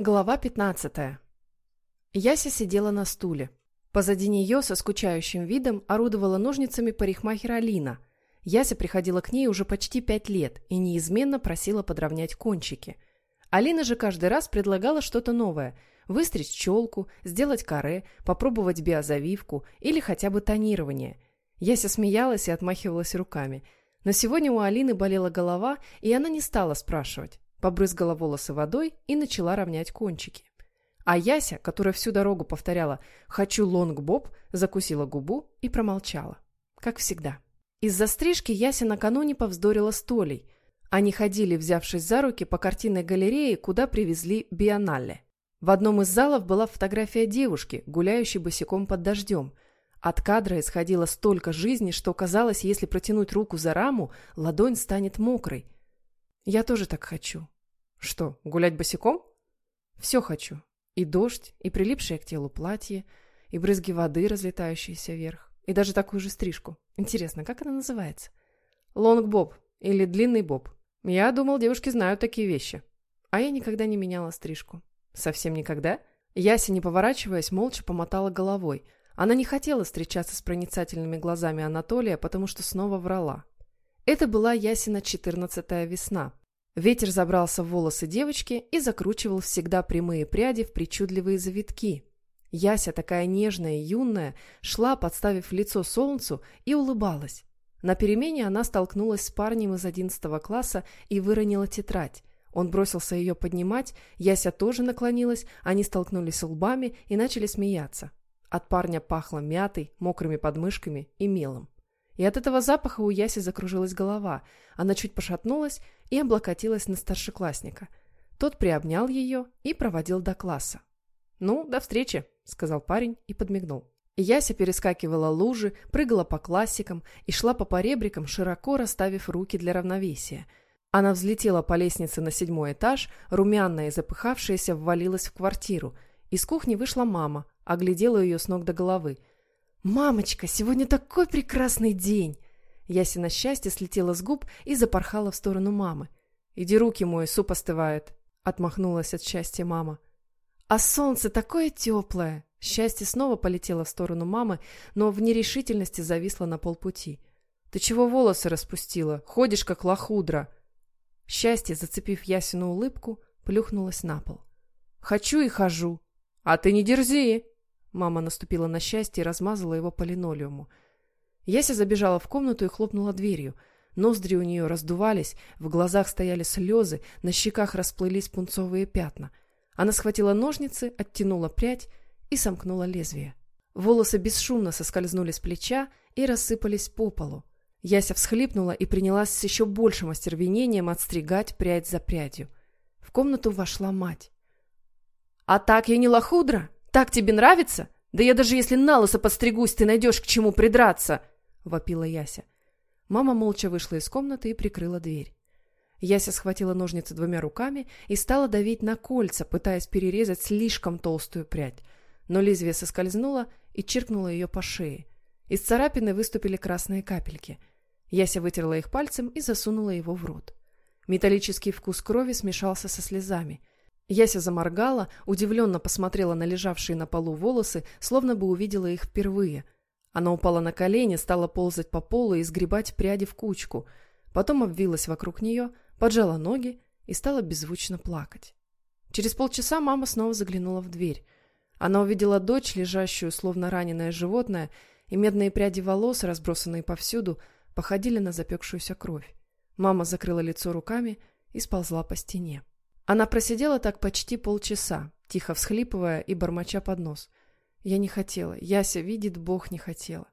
Глава 15. Яся сидела на стуле. Позади нее со скучающим видом орудовала ножницами парикмахера Алина. Яся приходила к ней уже почти пять лет и неизменно просила подровнять кончики. Алина же каждый раз предлагала что-то новое – выстричь челку, сделать каре, попробовать биозавивку или хотя бы тонирование. Яся смеялась и отмахивалась руками. Но сегодня у Алины болела голова, и она не стала спрашивать побрызгала волосы водой и начала равнять кончики. А Яся, которая всю дорогу повторяла «хочу лонг-боб», закусила губу и промолчала. Как всегда. Из-за стрижки Яся накануне повздорила с Толей. Они ходили, взявшись за руки, по картинной галерее, куда привезли Бионалле. В одном из залов была фотография девушки, гуляющей босиком под дождем. От кадра исходило столько жизни, что казалось, если протянуть руку за раму, ладонь станет мокрой – я тоже так хочу. Что, гулять босиком? Все хочу. И дождь, и прилипшее к телу платье, и брызги воды, разлетающиеся вверх, и даже такую же стрижку. Интересно, как она называется? Лонг-боб или длинный боб. Я думал, девушки знают такие вещи. А я никогда не меняла стрижку. Совсем никогда? Яся, не поворачиваясь, молча помотала головой. Она не хотела встречаться с проницательными глазами Анатолия, потому что снова врала. Это была Ясина четырнадцатая весна. Ветер забрался в волосы девочки и закручивал всегда прямые пряди в причудливые завитки. Яся, такая нежная и юная, шла, подставив лицо солнцу, и улыбалась. На перемене она столкнулась с парнем из одиннадцатого класса и выронила тетрадь. Он бросился ее поднимать, Яся тоже наклонилась, они столкнулись лбами и начали смеяться. От парня пахло мятой, мокрыми подмышками и мелом. И от этого запаха у Яси закружилась голова. Она чуть пошатнулась и облокотилась на старшеклассника. Тот приобнял ее и проводил до класса. «Ну, до встречи», — сказал парень и подмигнул. Яся перескакивала лужи, прыгала по классикам и шла по поребрикам, широко расставив руки для равновесия. Она взлетела по лестнице на седьмой этаж, румяная и запыхавшаяся ввалилась в квартиру. Из кухни вышла мама, оглядела ее с ног до головы. «Мамочка, сегодня такой прекрасный день!» Ясина счастье слетела с губ и запорхала в сторону мамы. «Иди руки мой, суп остывает!» Отмахнулась от счастья мама. «А солнце такое теплое!» Счастье снова полетело в сторону мамы, но в нерешительности зависло на полпути. «Ты чего волосы распустила? Ходишь, как лохудра!» Счастье, зацепив Ясину улыбку, плюхнулась на пол. «Хочу и хожу!» «А ты не дерзи!» Мама наступила на счастье и размазала его по линолеуму. Яся забежала в комнату и хлопнула дверью. Ноздри у нее раздувались, в глазах стояли слезы, на щеках расплылись пунцовые пятна. Она схватила ножницы, оттянула прядь и сомкнула лезвие. Волосы бесшумно соскользнули с плеча и рассыпались по полу. Яся всхлипнула и принялась с еще большим остервенением отстригать прядь за прядью. В комнату вошла мать. «А так я не лохудра!» Так тебе нравится? Да я даже если на лысо подстригусь, ты найдешь к чему придраться!» — вопила Яся. Мама молча вышла из комнаты и прикрыла дверь. Яся схватила ножницы двумя руками и стала давить на кольца, пытаясь перерезать слишком толстую прядь. Но лезвие соскользнуло и чиркнуло ее по шее. Из царапины выступили красные капельки. Яся вытерла их пальцем и засунула его в рот. Металлический вкус крови смешался со слезами. Яся заморгала, удивленно посмотрела на лежавшие на полу волосы, словно бы увидела их впервые. Она упала на колени, стала ползать по полу и сгребать пряди в кучку. Потом обвилась вокруг нее, поджала ноги и стала беззвучно плакать. Через полчаса мама снова заглянула в дверь. Она увидела дочь, лежащую, словно раненое животное, и медные пряди волос, разбросанные повсюду, походили на запекшуюся кровь. Мама закрыла лицо руками и сползла по стене. Она просидела так почти полчаса, тихо всхлипывая и бормоча под нос. Я не хотела. Яся видит, Бог не хотела.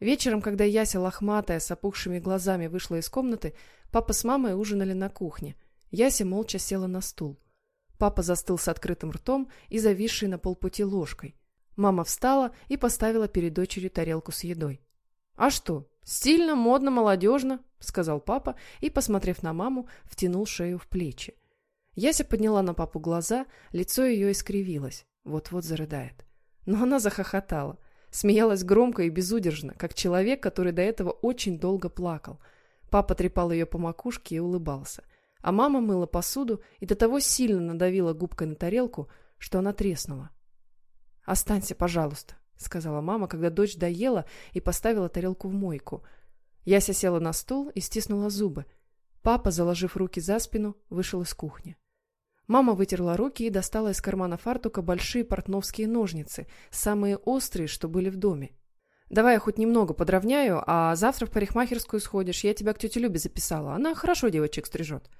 Вечером, когда Яся, лохматая, с опухшими глазами, вышла из комнаты, папа с мамой ужинали на кухне. Яся молча села на стул. Папа застыл с открытым ртом и зависшей на полпути ложкой. Мама встала и поставила перед дочерью тарелку с едой. «А что? Стильно, модно, молодежно», — сказал папа и, посмотрев на маму, втянул шею в плечи. Яся подняла на папу глаза, лицо ее искривилось. Вот-вот зарыдает. Но она захохотала. Смеялась громко и безудержно, как человек, который до этого очень долго плакал. Папа трепал ее по макушке и улыбался. а мама мыла посуду и до того сильно надавила губкой на тарелку, что она треснула. «Останься, пожалуйста», — сказала мама, когда дочь доела и поставила тарелку в мойку. Яся села на стул и стиснула зубы. Папа, заложив руки за спину, вышел из кухни. Мама вытерла руки и достала из кармана фартука большие портновские ножницы, самые острые, что были в доме. «Давай я хоть немного подровняю, а завтра в парикмахерскую сходишь. Я тебя к тете Любе записала. Она хорошо девочек стрижет».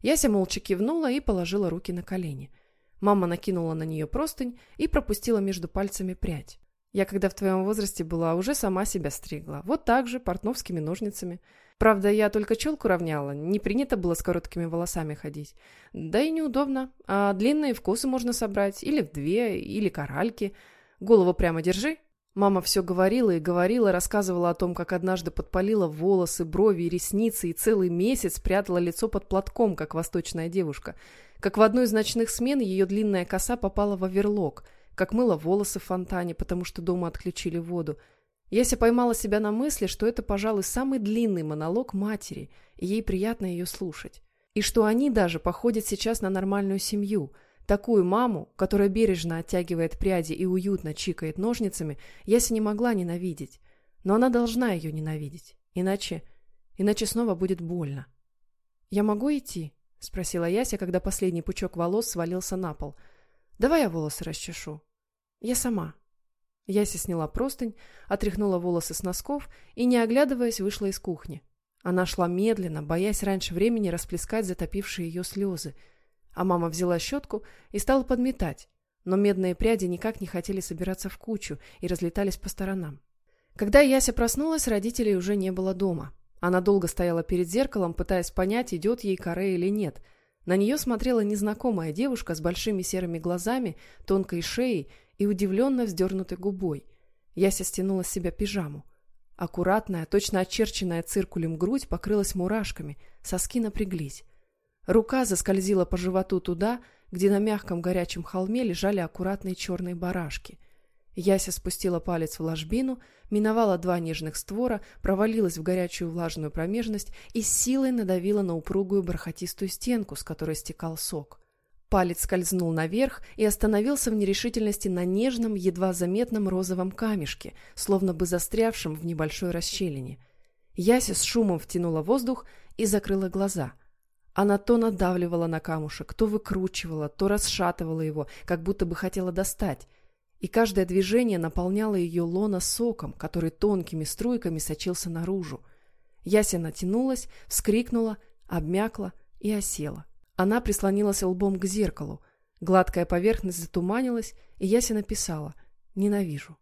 Яся молча кивнула и положила руки на колени. Мама накинула на нее простынь и пропустила между пальцами прядь. «Я, когда в твоем возрасте была, уже сама себя стригла. Вот так же, портновскими ножницами». Правда, я только челку равняла, не принято было с короткими волосами ходить. Да и неудобно. А длинные вкусы можно собрать или в две, или коральки. Голову прямо держи. Мама все говорила и говорила, рассказывала о том, как однажды подпалила волосы, брови и ресницы и целый месяц прятала лицо под платком, как восточная девушка. Как в одну из ночных смен ее длинная коса попала в оверлок, как мыла волосы в фонтане, потому что дома отключили воду, Яся поймала себя на мысли, что это, пожалуй, самый длинный монолог матери, и ей приятно ее слушать. И что они даже походят сейчас на нормальную семью. Такую маму, которая бережно оттягивает пряди и уютно чикает ножницами, Яся не могла ненавидеть. Но она должна ее ненавидеть. Иначе... Иначе снова будет больно. «Я могу идти?» — спросила Яся, когда последний пучок волос свалился на пол. «Давай я волосы расчешу». «Я сама», Яся сняла простынь, отряхнула волосы с носков и, не оглядываясь, вышла из кухни. Она шла медленно, боясь раньше времени расплескать затопившие ее слезы. А мама взяла щетку и стала подметать, но медные пряди никак не хотели собираться в кучу и разлетались по сторонам. Когда Яся проснулась, родителей уже не было дома. Она долго стояла перед зеркалом, пытаясь понять, идет ей коре или нет. На нее смотрела незнакомая девушка с большими серыми глазами, тонкой шеей и удивленно вздернутой губой. Яся стянула с себя пижаму. Аккуратная, точно очерченная циркулем грудь покрылась мурашками, соски напряглись. Рука заскользила по животу туда, где на мягком горячем холме лежали аккуратные черные барашки. Яся спустила палец в ложбину, миновала два нежных створа, провалилась в горячую влажную промежность и силой надавила на упругую бархатистую стенку, с которой стекал сок. Палец скользнул наверх и остановился в нерешительности на нежном, едва заметном розовом камешке, словно бы застрявшем в небольшой расщелине. Яся с шумом втянула воздух и закрыла глаза. Она то надавливала на камушек, то выкручивала, то расшатывала его, как будто бы хотела достать. И каждое движение наполняло ее лона соком, который тонкими струйками сочился наружу. Яся натянулась, вскрикнула, обмякла и осела. Она прислонилась лбом к зеркалу. Гладкая поверхность затуманилась, и Яся написала «Ненавижу».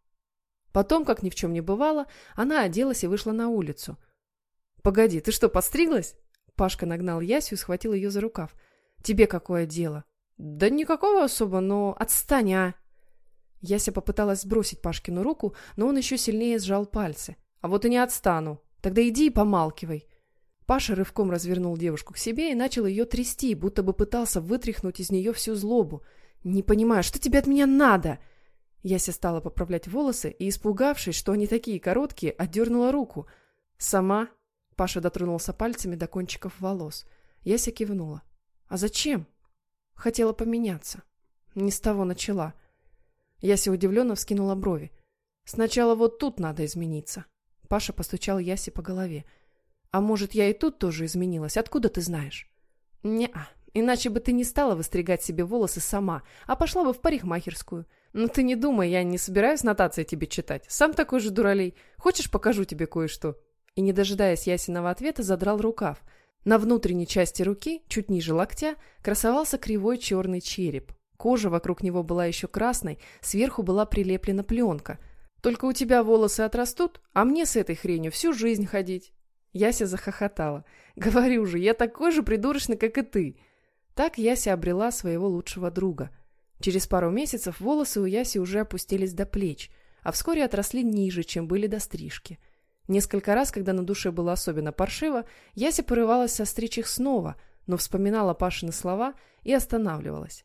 Потом, как ни в чем не бывало, она оделась и вышла на улицу. «Погоди, ты что, подстриглась?» Пашка нагнал Ясю и схватил ее за рукав. «Тебе какое дело?» «Да никакого особо, но отстань, а!» Яся попыталась сбросить Пашкину руку, но он еще сильнее сжал пальцы. «А вот и не отстану. Тогда иди и помалкивай. Паша рывком развернул девушку к себе и начал ее трясти, будто бы пытался вытряхнуть из нее всю злобу. «Не понимаю, что тебе от меня надо?» Яся стала поправлять волосы и, испугавшись, что они такие короткие, отдернула руку. «Сама?» Паша дотронулся пальцами до кончиков волос. Яся кивнула. «А зачем?» «Хотела поменяться. Не с того начала». Яся удивленно вскинула брови. «Сначала вот тут надо измениться». Паша постучал Ясе по голове. А может, я и тут тоже изменилась? Откуда ты знаешь? Не-а. Иначе бы ты не стала выстригать себе волосы сама, а пошла бы в парикмахерскую. Ну ты не думай, я не собираюсь нотации тебе читать. Сам такой же дуралей. Хочешь, покажу тебе кое-что?» И, не дожидаясь ясеного ответа, задрал рукав. На внутренней части руки, чуть ниже локтя, красовался кривой черный череп. Кожа вокруг него была еще красной, сверху была прилеплена пленка. «Только у тебя волосы отрастут, а мне с этой хренью всю жизнь ходить». Яся захохотала. «Говорю же, я такой же придурочный, как и ты!» Так Яся обрела своего лучшего друга. Через пару месяцев волосы у Яси уже опустились до плеч, а вскоре отросли ниже, чем были до стрижки. Несколько раз, когда на душе было особенно паршиво, Яся порывалась состричь их снова, но вспоминала Пашины слова и останавливалась.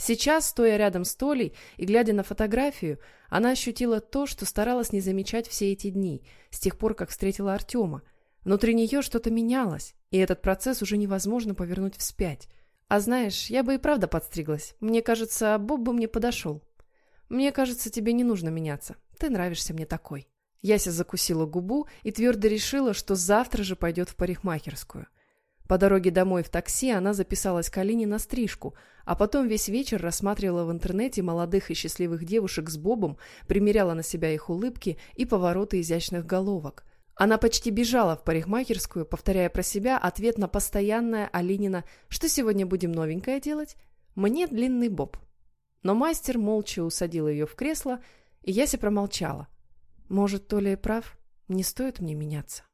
Сейчас, стоя рядом с Толей и глядя на фотографию, она ощутила то, что старалась не замечать все эти дни, с тех пор, как встретила Артема, Внутри нее что-то менялось, и этот процесс уже невозможно повернуть вспять. А знаешь, я бы и правда подстриглась. Мне кажется, Боб бы мне подошел. Мне кажется, тебе не нужно меняться. Ты нравишься мне такой. Яся закусила губу и твердо решила, что завтра же пойдет в парикмахерскую. По дороге домой в такси она записалась к Алине на стрижку, а потом весь вечер рассматривала в интернете молодых и счастливых девушек с Бобом, примеряла на себя их улыбки и повороты изящных головок. Она почти бежала в парикмахерскую, повторяя про себя ответ на постоянное Алинина «Что сегодня будем новенькое делать?» «Мне длинный Боб». Но мастер молча усадил ее в кресло, и Яся промолчала. «Может, Толя и прав? Не стоит мне меняться».